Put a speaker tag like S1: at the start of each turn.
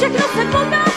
S1: všechno se poká.